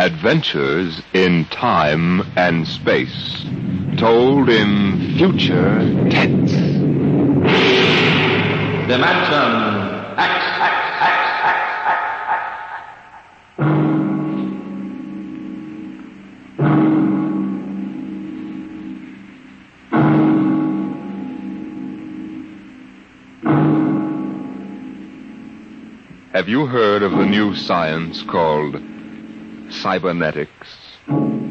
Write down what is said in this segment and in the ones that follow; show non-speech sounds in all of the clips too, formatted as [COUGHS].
Adventures in Time and Space. Told in future tense. Dimension X, X, X, X, Have you heard of the new science called cybernetics?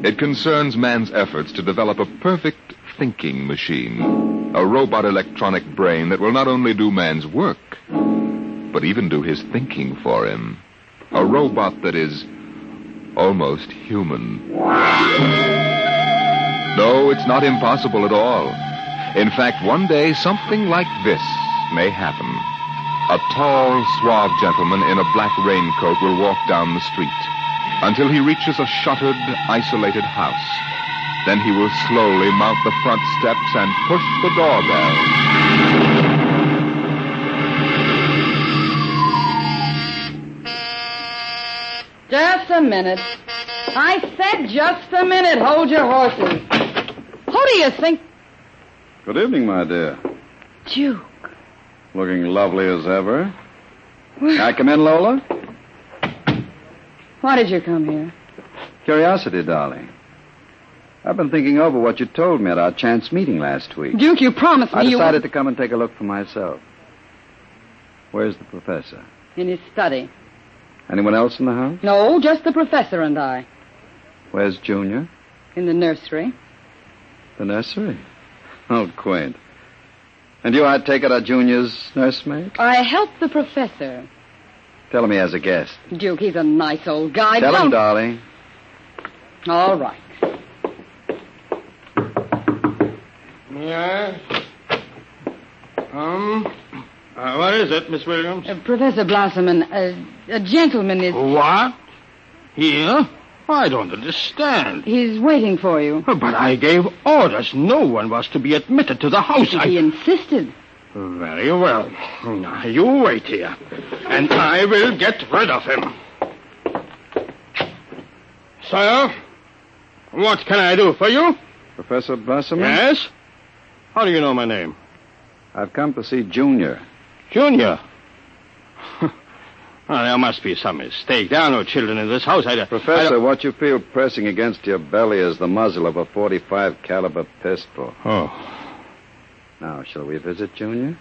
It concerns man's efforts to develop a perfect thinking machine, a robot electronic brain that will not only do man's work, but even do his thinking for him. A robot that is almost human. No, it's not impossible at all. In fact, one day something like this may happen. A tall, suave gentleman in a black raincoat will walk down the street until he reaches a shuttered, isolated house. Then he will slowly mount the front steps and push the doorbell. Just a minute. I said just a minute. Hold your horses. Who do you think? Good evening, my dear. Duke. Looking lovely as ever. Can I come in, Lola? Why did you come here? Curiosity, darling. I've been thinking over what you told me at our chance meeting last week. Duke, you promised me I you decided to come and take a look for myself. Where's the professor? in his study. Anyone else in the house? No, just the professor and I. Where's Junior? In the nursery. The nursery? Oh, quaint. And you, I take it, are Junior's nursemaid? I helped the professor. Tell him he has a guest. Duke, he's a nice old guy. Tell him, Don't- darling. All right. Yes. Um, uh, what is it, Miss Williams? Uh, Professor Blossoman, uh, a gentleman is. What? Here? I don't understand. He's waiting for you. But I gave orders. No one was to be admitted to the house. He I... insisted. Very well. Now, you wait here, and I will get rid of him. Sir, what can I do for you? Professor Blossom? Yes? How do you know my name? I've come to see Junior. Junior. [LAUGHS] well, there must be some mistake. There are no children in this house. I, I Professor, don't- what you feel pressing against your belly is the muzzle of a 45 caliber pistol. Oh. Now, shall we visit Junior?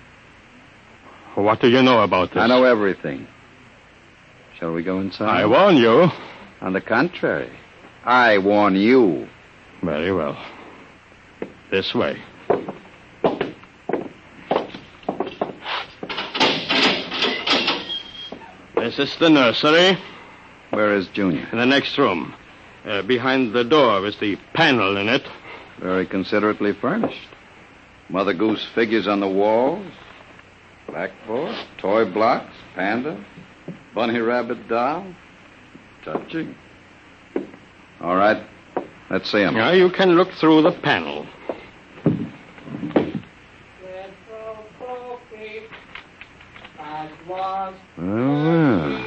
What do you know about this? I know everything. Shall we go inside? I warn you. On the contrary, I warn you. Very well. This way. This is the nursery Where is Junior? in the next room. Uh, behind the door is the panel in it. Very considerately furnished. Mother Goose figures on the walls, blackboard, toy blocks, panda, bunny rabbit doll. Touching. All right, let's see him. Now you can look through the panel. Well, well.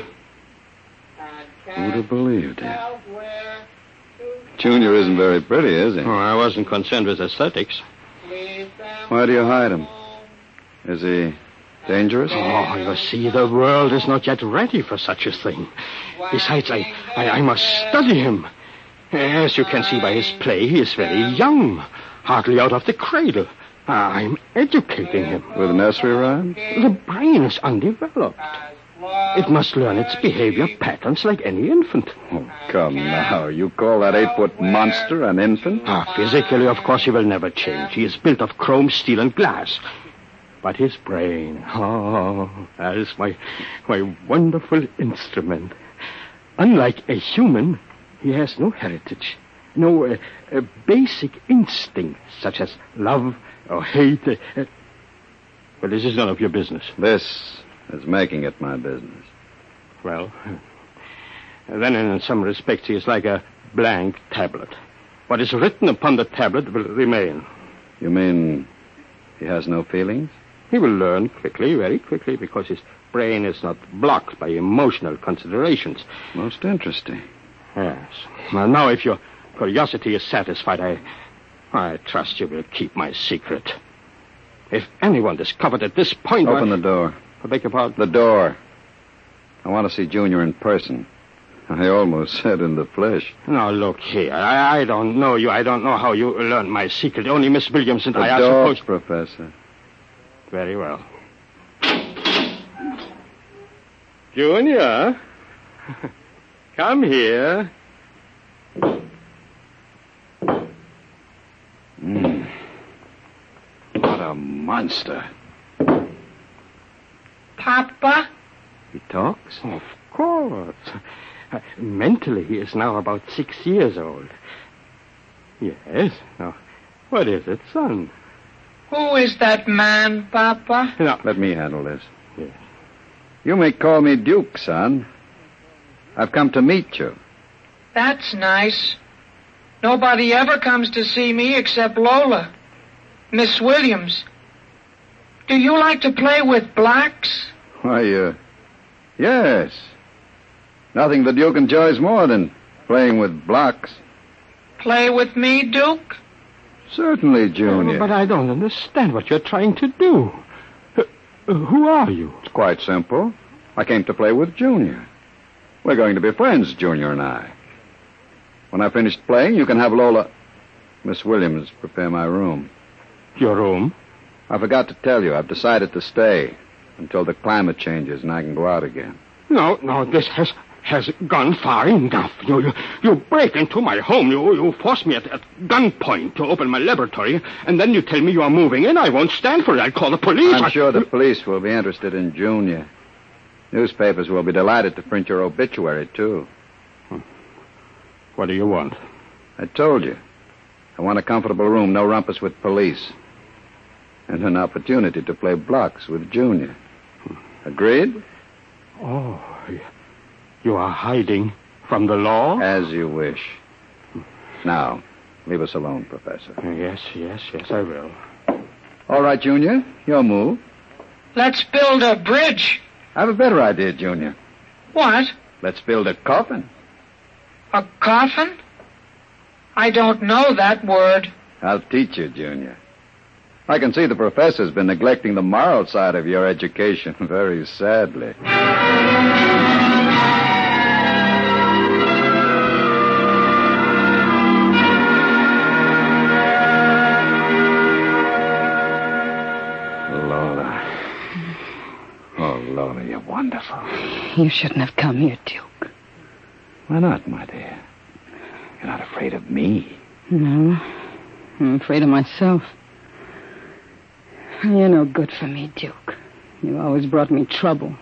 Who'd have believed it? Junior isn't very pretty, is he? Oh, I wasn't concerned with aesthetics. Why do you hide him? Is he dangerous? Oh, you see, the world is not yet ready for such a thing. Besides, I, I, I must study him. As you can see by his play, he is very young, hardly out of the cradle. Ah, I'm educating him. With nursery rhymes? The brain is undeveloped. It must learn its behavior patterns like any infant. Oh, come now. You call that eight-foot monster an infant? Ah, physically, of course, he will never change. He is built of chrome, steel, and glass. But his brain, oh, that is my, my wonderful instrument. Unlike a human, he has no heritage, no uh, uh, basic instincts such as love or hate. Uh, uh, but this is none of your business. This is making it my business. Well, then in some respects he is like a blank tablet. What is written upon the tablet will remain. You mean he has no feelings? He will learn quickly, very quickly, because his brain is not blocked by emotional considerations. Most interesting. Yes. Well, now, if your curiosity is satisfied, I, I trust you will keep my secret. If anyone discovered at this point, Open I, the door. I beg your pardon. The door. I want to see Junior in person. I almost said in the flesh. Now, look here. I, I don't know you. I don't know how you learned my secret. Only Miss Williams and The I are door, supposed. Professor. Very well. Junior, [LAUGHS] come here. Mm. What a monster. Papa? He talks? Of course. Mentally, he is now about six years old. Yes. Now, what is it, son? Who is that man, Papa? Now, Let me handle this. Yes. You may call me Duke, son. I've come to meet you. That's nice. Nobody ever comes to see me except Lola. Miss Williams. Do you like to play with blacks? Why, uh, yes. Nothing the Duke enjoys more than playing with blocks. Play with me, Duke? Certainly, Junior. But I don't understand what you're trying to do. Uh, uh, who are you? It's quite simple. I came to play with Junior. We're going to be friends, Junior and I. When I finish playing, you can have Lola. Miss Williams prepare my room. Your room? I forgot to tell you, I've decided to stay until the climate changes and I can go out again. No, no, this has has gone far enough. You you, you break into my home. You you force me at, at gunpoint to open my laboratory, and then you tell me you are moving in. I won't stand for it. I'll call the police. I'm I- sure the police will be interested in Junior. Newspapers will be delighted to print your obituary, too. What do you want? I told you. I want a comfortable room, no rumpus with police. And an opportunity to play blocks with Junior. Agreed? Oh, you are hiding from the law? As you wish. Now, leave us alone, Professor. Yes, yes, yes, I will. All right, Junior. Your move. Let's build a bridge. I have a better idea, Junior. What? Let's build a coffin. A coffin? I don't know that word. I'll teach you, Junior. I can see the professor's been neglecting the moral side of your education [LAUGHS] very sadly. Lola. Oh, Lola, you're wonderful. You shouldn't have come here, Duke. Why not, my dear? You're not afraid of me. No. I'm afraid of myself. You're no good for me, Duke. You always brought me trouble.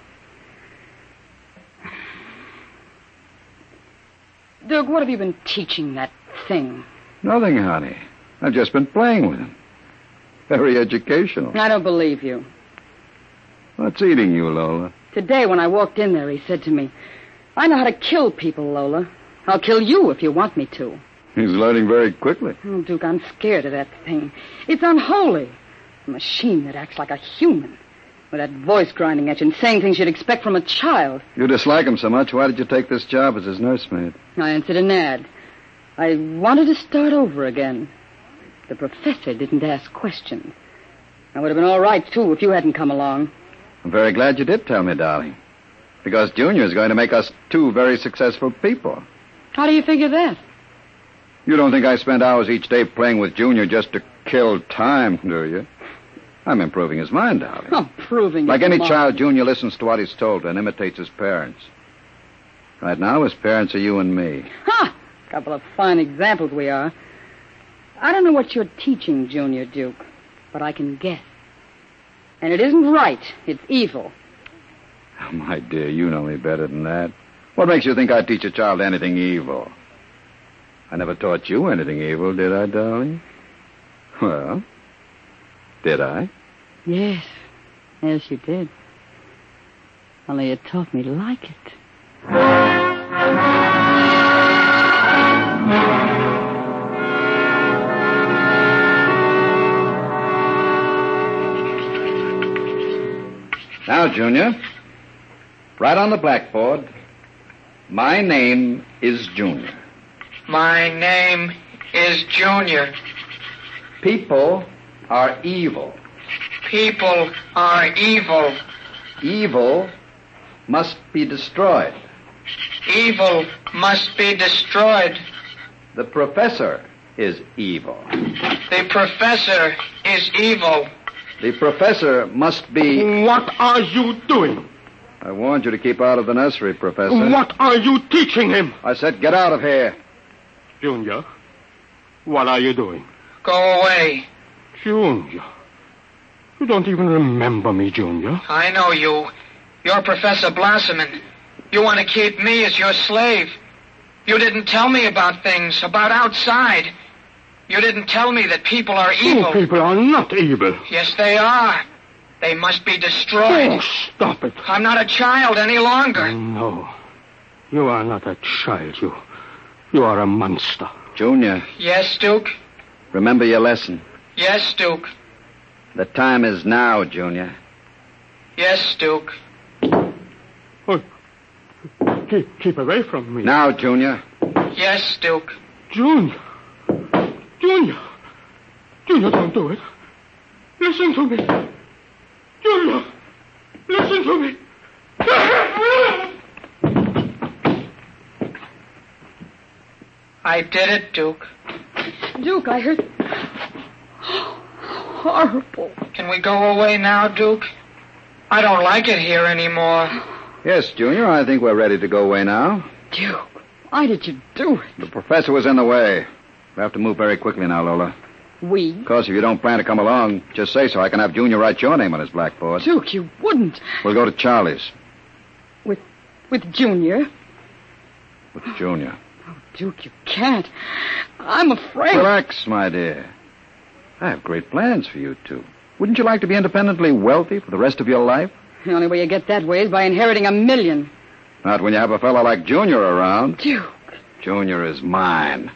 Duke, what have you been teaching that thing? Nothing, honey. I've just been playing with him. Very educational. I don't believe you. What's eating you, Lola? Today, when I walked in there, he said to me, I know how to kill people, Lola. I'll kill you if you want me to. He's learning very quickly. Oh, Duke, I'm scared of that thing. It's unholy. A machine that acts like a human. With that voice grinding at you and saying things you'd expect from a child. You dislike him so much, why did you take this job as his nursemaid? I answered an ad. I wanted to start over again. The professor didn't ask questions. I would have been all right, too, if you hadn't come along. I'm very glad you did tell me, darling. Because Junior is going to make us two very successful people. How do you figure that? You don't think I spend hours each day playing with Junior just to kill time, do you? I'm improving his mind, darling. Oh, proving Like his any mind. child, Junior listens to what he's told and imitates his parents. Right now, his parents are you and me. Ha! Couple of fine examples we are. I don't know what you're teaching, Junior Duke, but I can guess. And it isn't right. It's evil. Oh, my dear, you know me better than that. What makes you think I'd teach a child anything evil? I never taught you anything evil, did I, darling? Well, did I? Yes. Yes, you did. Only you taught me to like it. Now, Junior, right on the blackboard, My name is Junior. My name is Junior. People are evil. People are evil. Evil must be destroyed. Evil must be destroyed. The professor is evil. The professor is evil. The professor must be. What are you doing? I warned you to keep out of the nursery, Professor. What are you teaching him? I said get out of here. Junior, what are you doing? Go away. Junior. You don't even remember me, Junior. I know you. You're Professor Blossoming. You want to keep me as your slave. You didn't tell me about things, about outside. You didn't tell me that people are evil. Oh, people are not evil. Yes, they are. They must be destroyed. Oh, destroyed. stop it. I'm not a child any longer. No. You are not a child. You, you are a monster. Junior, Yes, Duke. remember your lesson. Yes, Duke. The time is now, Junior. Yes, Duke. Oh, keep, keep away from me. Now, Junior. Yes, Duke. Junior. Junior. Junior, don't do it. Listen to me. Junior. Listen to me. I did it, Duke. Duke, I heard. Horrible. Can we go away now, Duke? I don't like it here anymore. Yes, Junior, I think we're ready to go away now. Duke, why did you do it? The professor was in the way. We have to move very quickly now, Lola. We? Of course, if you don't plan to come along, just say so. I can have Junior write your name on his blackboard. Duke, you wouldn't. We'll go to Charlie's With with Junior. with Junior. Oh, Duke, you can't. I'm afraid. Relax, my dear. I have great plans for you two. Wouldn't you like to be independently wealthy for the rest of your life? The only way you get that way is by inheriting a million. Not when you have a fellow like Junior around. Duke. Junior is mine.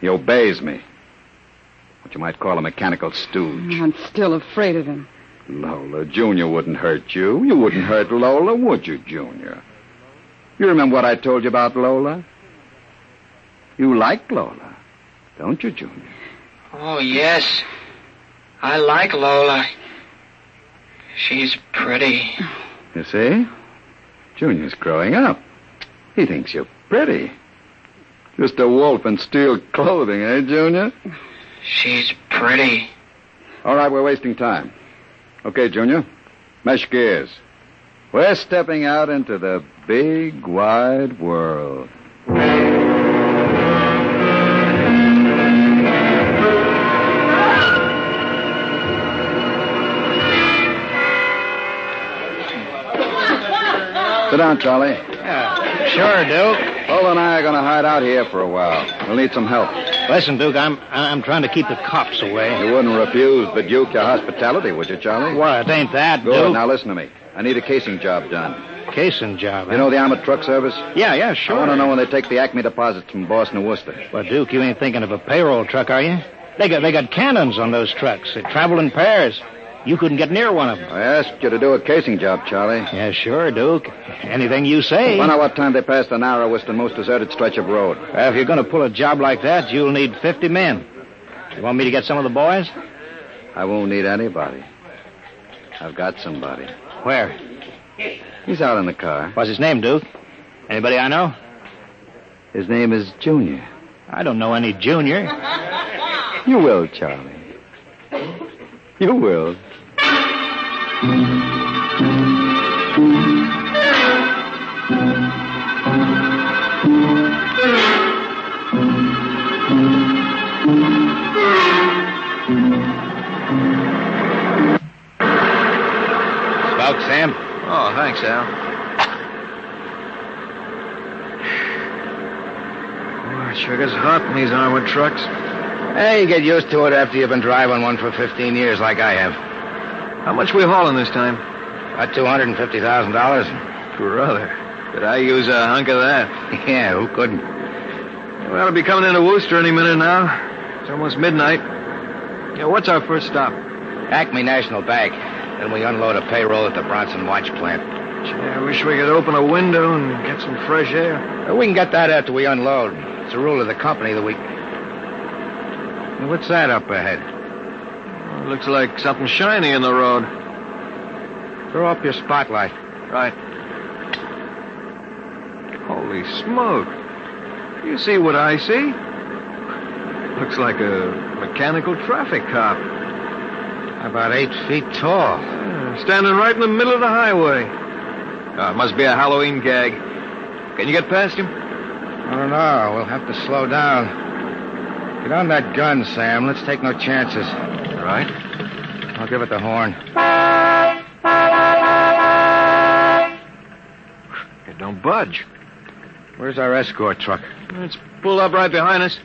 He obeys me. What you might call a mechanical stooge. I'm still afraid of him. Lola, Junior wouldn't hurt you. You wouldn't hurt Lola, would you, Junior? You remember what I told you about Lola? You like Lola, don't you, Junior? Oh, yes. I like Lola. She's pretty. You see? Junior's growing up. He thinks you're pretty. Just a wolf in steel clothing, eh, Junior? She's pretty. All right, we're wasting time. Okay, Junior. Mesh gears. We're stepping out into the big, wide world. Sit down, Charlie. Yeah, Sure, Duke. Lola and I are going to hide out here for a while. We'll need some help. Listen, Duke, I'm I'm trying to keep the cops away. You wouldn't refuse the Duke your hospitality, would you, Charlie? What? Ain't that, Good. Duke? Now listen to me. I need a casing job done. Casing job. You know the Armored Truck Service? Yeah, yeah, sure. I want to know when they take the Acme deposits from Boston and Worcester. Well, Duke, you ain't thinking of a payroll truck, are you? They got they got cannons on those trucks. They travel in pairs. You couldn't get near one of them. I asked you to do a casing job, Charlie. Yeah, sure, Duke. Anything you say. Find out what time they pass the narrowest and most deserted stretch of road. Well, if you're going to pull a job like that, you'll need 50 men. You want me to get some of the boys? I won't need anybody. I've got somebody. Where? He's out in the car. What's his name, Duke? Anybody I know? His name is Junior. I don't know any junior. You will, Charlie. You will. Smoke, Sam? Oh, thanks, Al. Oh, it sure gets hot in these armored trucks. Hey, you get used to it after you've been driving one for 15 years like I have. How much we hauling this time? About $250,000. Brother, could I use a hunk of that? [LAUGHS] Yeah, who couldn't? We ought to be coming into Worcester any minute now. It's almost midnight. Yeah, what's our first stop? Acme National Bank. Then we unload a payroll at the Bronson Watch plant. Gee, I wish we could open a window and get some fresh air. We can get that after we unload. It's a rule of the company that we. What's that up ahead? It looks like something shiny in the road. Throw up your spotlight. Right. Holy smoke. You see what I see? Looks like a mechanical traffic cop. About eight feet tall. Yeah, standing right in the middle of the highway. Oh, it must be a Halloween gag. Can you get past him? I don't know. We'll have to slow down. Get on that gun, Sam. Let's take no chances. All right. I'll give it the horn. It don't budge. Where's our escort truck? It's pulled up right behind us.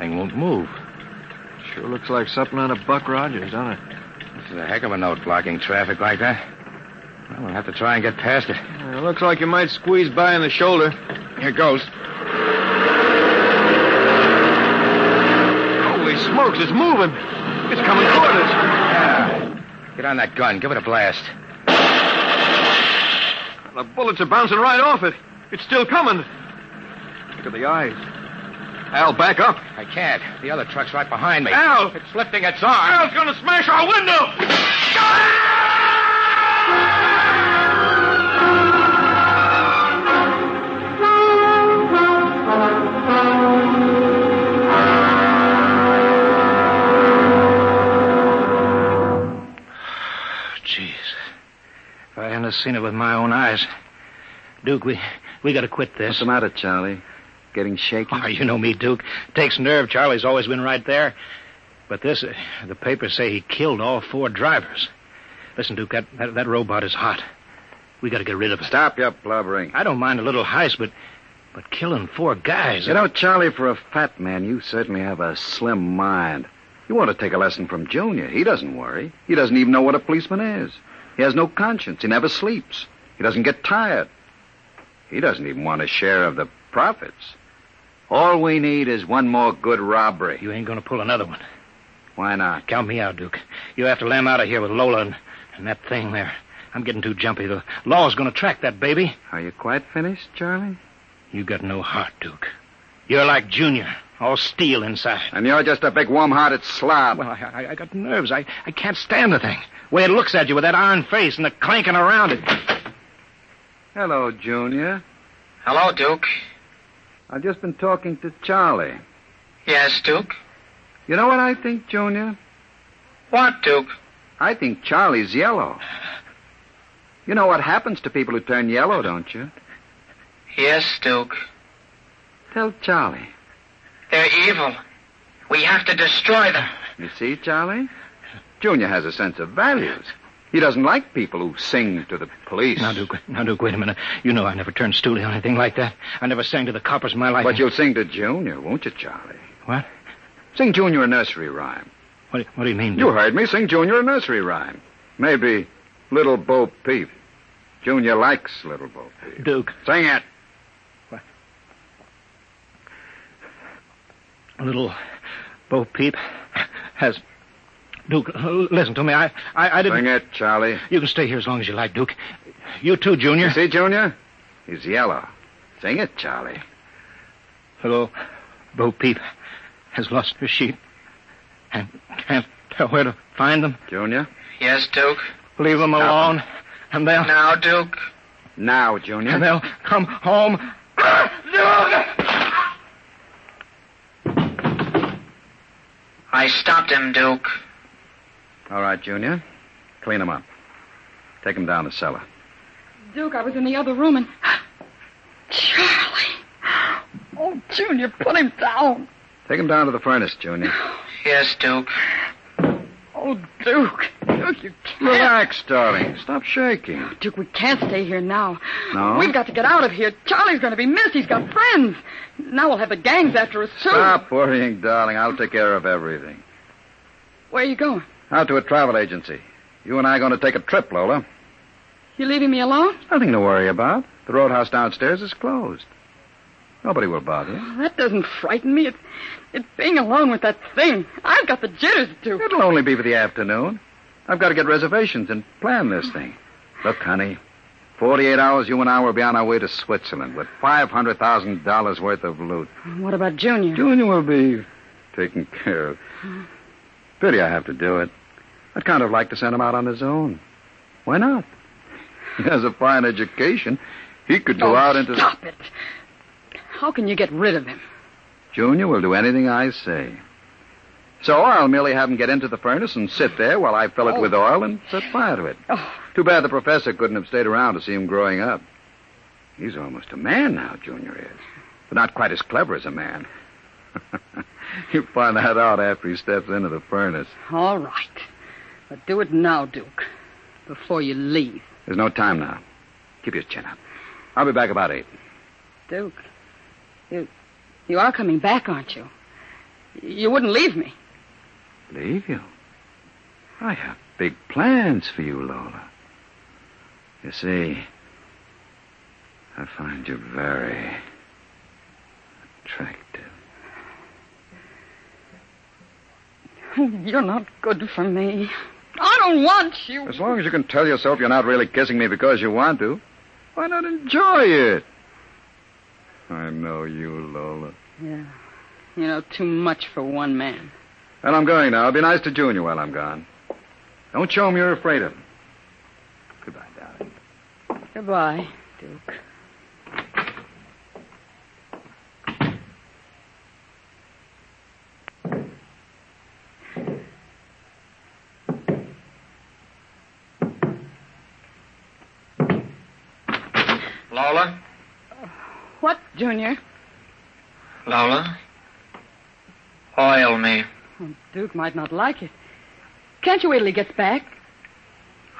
Thing won't move. Sure looks like something out of Buck Rogers, doesn't it? This is a heck of a note blocking traffic like that. Well, we'll have to try and get past it. Yeah, looks like you might squeeze by in the shoulder. Here goes. Holy smokes, it's moving. It's coming toward us. Yeah. Get on that gun. Give it a blast. The bullets are bouncing right off it. It's still coming. Look at the eyes. Al, back up. I can't. The other truck's right behind me. Al! It's lifting its arm. Al's gonna smash our window! Seen it with my own eyes. Duke, we we gotta quit this. What's the matter, Charlie? Getting shaky? Oh, you know me, Duke. Takes nerve. Charlie's always been right there. But this, uh, the papers say he killed all four drivers. Listen, Duke, that, that, that robot is hot. We gotta get rid of it. Stop your blubbering. I don't mind a little heist, but but killing four guys. You know, Charlie, for a fat man, you certainly have a slim mind. You want to take a lesson from Junior. He doesn't worry. He doesn't even know what a policeman is. He has no conscience. He never sleeps. He doesn't get tired. He doesn't even want a share of the profits. All we need is one more good robbery. You ain't gonna pull another one. Why not? Count me out, Duke. You have to lamb out of here with Lola and, and that thing there. I'm getting too jumpy. The law's gonna track that baby. Are you quite finished, Charlie? You got no heart, Duke. You're like Junior, all steel inside. And you're just a big warm-hearted slob. Well, I, I, I got nerves. I, I can't stand the thing. The way it looks at you with that iron face and the clanking around it. Hello, Junior. Hello, Duke. I've just been talking to Charlie. Yes, Duke. You know what I think, Junior? What, Duke? I think Charlie's yellow. You know what happens to people who turn yellow, don't you? Yes, Duke. Tell Charlie. They're evil. We have to destroy them. You see, Charlie? Junior has a sense of values. He doesn't like people who sing to the police. Now, Duke, now, Duke, wait a minute. You know I never turned stoolie or anything like that. I never sang to the coppers in my life. But you'll sing to Junior, won't you, Charlie? What? Sing Junior a nursery rhyme. What, what do you mean, You heard me sing Junior a nursery rhyme. Maybe Little Bo Peep. Junior likes Little Bo Peep. Duke, Sing it. What? little Bo Peep has... Duke, uh, listen to me. I, I, I didn't... Sing it, Charlie. You can stay here as long as you like, Duke. You too, Junior. You see, Junior? He's yellow. Sing it, Charlie. Hello. Bo Peep has lost her sheep and can't tell where to find them. Junior? Yes, Duke. Leave them Stop 'em. alone, and they'll Now, Duke. Now, Junior. and Junior. they'll come home. [COUGHS] Duke! I stopped him, Duke. All right, Junior. Clean him up. Take him down the cellar. Duke, I was in the other room and. [GASPS] Charlie! Oh, Junior, put him down. Take him down to the furnace, Junior. Yes, Duke. Oh, Duke. Duke, you can't. Relax, darling. Stop shaking. Oh, Duke, we can't stay here now. No? We've got to get out of here. Charlie's going to be missed. He's got friends. Now we'll have the gangs after us, too. Stop worrying, darling. I'll take care of everything. Where are you going? Out to a travel agency. You and I are going to take a trip, Lola. You leaving me alone? Nothing to worry about. The roadhouse downstairs is closed. Nobody will bother you. That doesn't frighten me. It's, it's being alone with that thing. I've got the jitters, Duke. It'll only be for the afternoon. I've got to get reservations and plan this thing. Look, honey, 48 hours, you and I will be on our way to Switzerland with $500,000 worth of loot. What about Junior? Junior will be taken care of. Pity I have to do it. I'd kind of like to send him out on his own. Why not? He has a fine education. He could go oh, out into stop it. How can you get rid of him? Junior will do anything I say. So I'll merely have him get into the furnace and sit there while I fill it Oh. with oil and set fire to it. Oh, Too bad the professor couldn't have stayed around to see him growing up. He's almost a man now, Junior is. But not quite as clever as a man. [LAUGHS] You'll find that out after he steps into the furnace. all right. But do it now, Duke, before you leave. There's no time now. Keep your chin up. I'll be back about eight. Duke, you, you are coming back, aren't you? You wouldn't leave me. Leave you? I have big plans for you, Lola. You see, I find you very attractive. [LAUGHS] You're not good for me. I don't want you. As long as you can tell yourself you're not really kissing me because you want to, why not enjoy it? I know you, Lola. Yeah. You know, too much for one man. Well, I'm going now. Be nice to Junior while I'm gone. Don't show him you're afraid of him. Goodbye, darling. Goodbye, Duke. Lola? What, Junior? Lola? Oil me. Oh, Duke might not like it. Can't you wait till he gets back?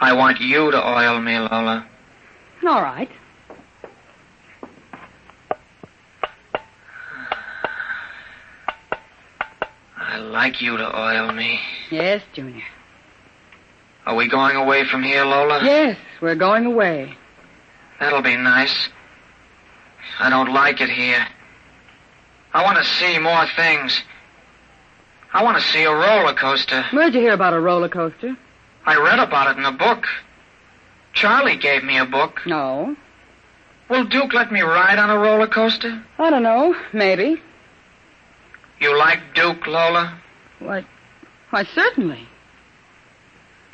I want you to oil me, Lola. All right. I like you to oil me. Yes, Junior. Are we going away from here, Lola? Yes, we're going away. That'll be nice. I don't like it here. I want to see more things. I want to see a roller coaster. Where'd you hear about a roller coaster? I read about it in a book. Charlie gave me a book. No. Will Duke let me ride on a roller coaster? I don't know. Maybe. You like Duke, Lola? Why, why, certainly.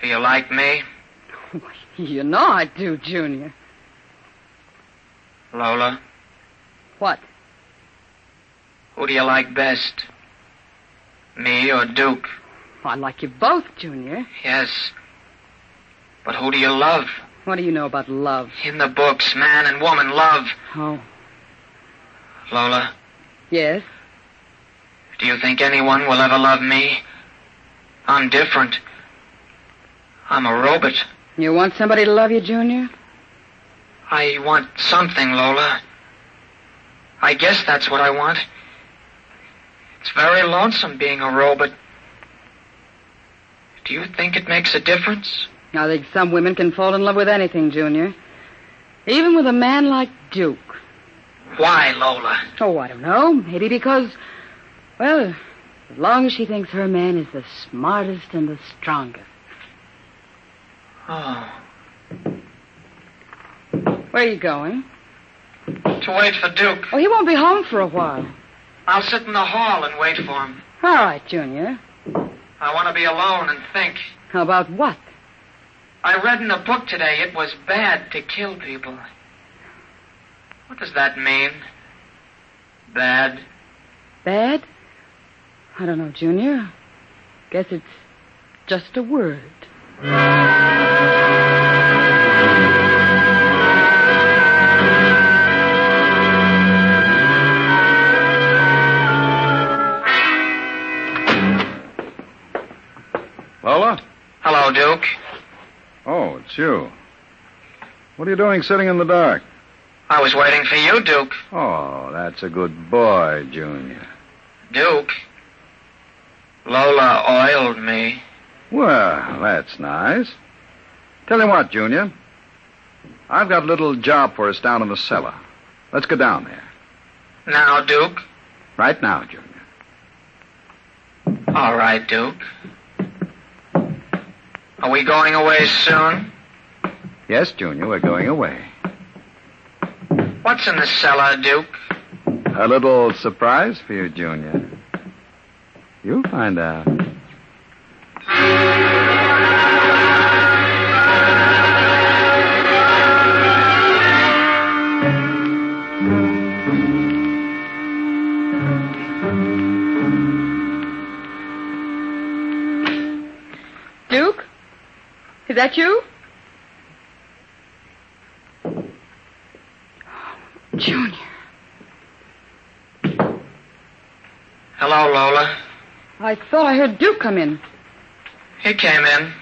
Do you like me? [LAUGHS] You know I do, Junior. Lola, What? who do you like best? Me or Duke? I like you both, Junior. Yes. But who do you love? What do you know about love? In the books, man and woman love. Oh, Lola, yes. do you think anyone will ever love me? I'm different. I'm a robot. You want somebody to love you, Junior? I want something, Lola. I guess that's what I want. It's very lonesome being a robot. Do you think it makes a difference? I think some women can fall in love with anything, Junior. Even with a man like Duke. Why, Lola? Oh, I don't know. Maybe because, well, as long as she thinks her man is the smartest and the strongest. Oh, Where are you going? To wait for Duke. Oh, he won't be home for a while. I'll sit in the hall and wait for him. All right, Junior. I want to be alone and think. How about what? I read in a book today it was bad to kill people. What does that mean? Bad? Bad? I don't know, Junior. Guess it's just a word. Hello, Duke. Oh, it's you. What are you doing sitting in the dark? I was waiting for you, Duke. Oh, that's a good boy, Junior. Duke. Lola oiled me. Well, that's nice. Tell you what, Junior. I've got a little job for us down in the cellar. Let's go down there. Now, Duke. Right now, Junior. All right, Duke. Are we going away soon? Yes, Junior, we're going away. What's in the cellar, Duke? A little surprise for you, Junior. You'll find out. Is that you? Junior. Hello, Lola. I thought I heard Duke come in. He came in.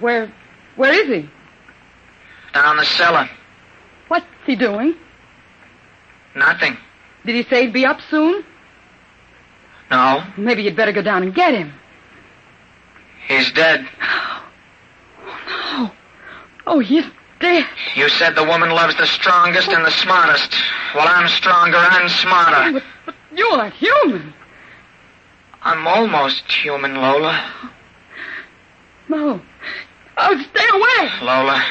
Where where is he? Down in the cellar. What's he doing? Nothing. Did he say he'd be up soon? No. Maybe you'd better go down and get him. He's dead. [SIGHS] Oh, he's dead. You said the woman loves the strongest and the smartest. Well, I'm stronger and smarter. But, but you're human. I'm almost human, Lola. No. Oh, stay away. Lola,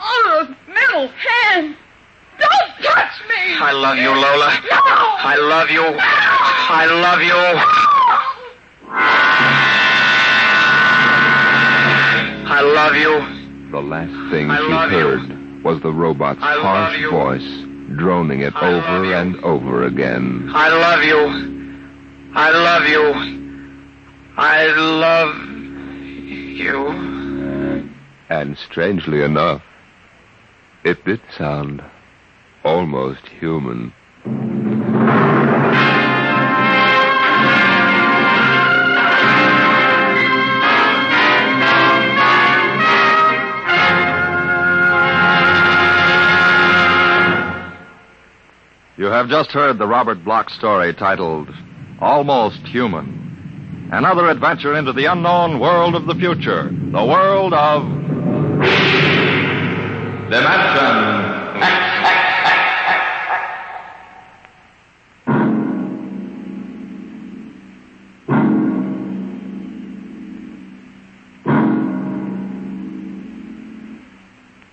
Oh, those metal hands. Don't touch me. I love you, Lola. No. I love you. No. I love you. No. I love you. The last thing I she love you. heard was the robot's I harsh voice droning it I over and over again. I love you. I love you. I love you. And strangely enough, it did sound almost human. You have just heard the Robert Bloch story titled Almost Human. Another adventure into the unknown world of the future, the world of Dimension X.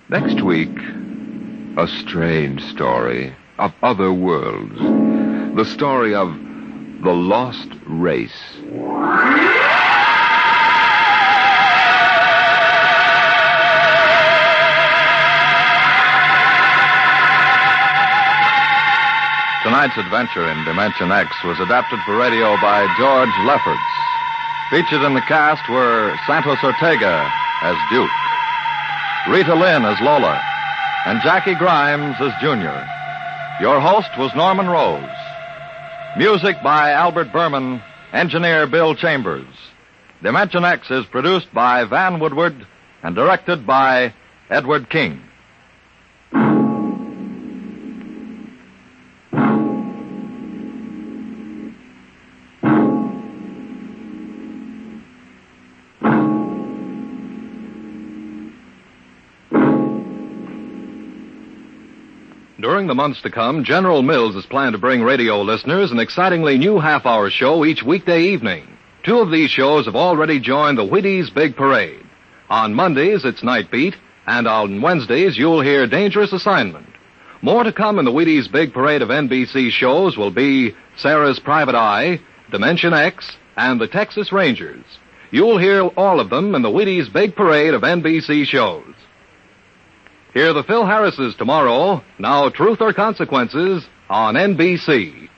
Next week, a strange story of other worlds. The story of the lost race. Tonight's adventure in Dimension X was adapted for radio by George Lefferts. Featured in the cast were Santos Ortega as Duke, Rita Lynn as Lola, and Jackie Grimes as Junior. Your host was Norman Rose. Music by Albert Berman, engineer Bill Chambers. Dimension X is produced by Van Woodward and directed by Edward King. During the months to come, General Mills has planned to bring radio listeners an excitingly new half-hour show each weekday evening. Two of these shows have already joined the Wheaties Big Parade. On Mondays, it's Night Beat, and on Wednesdays, you'll hear Dangerous Assignment. More to come in the Wheaties Big Parade of NBC shows will be Sarah's Private Eye, Dimension X, and the Texas Rangers. You'll hear all of them in the Wheaties Big Parade of NBC shows. Hear the Phil Harrises tomorrow. Now, Truth or Consequences on NBC.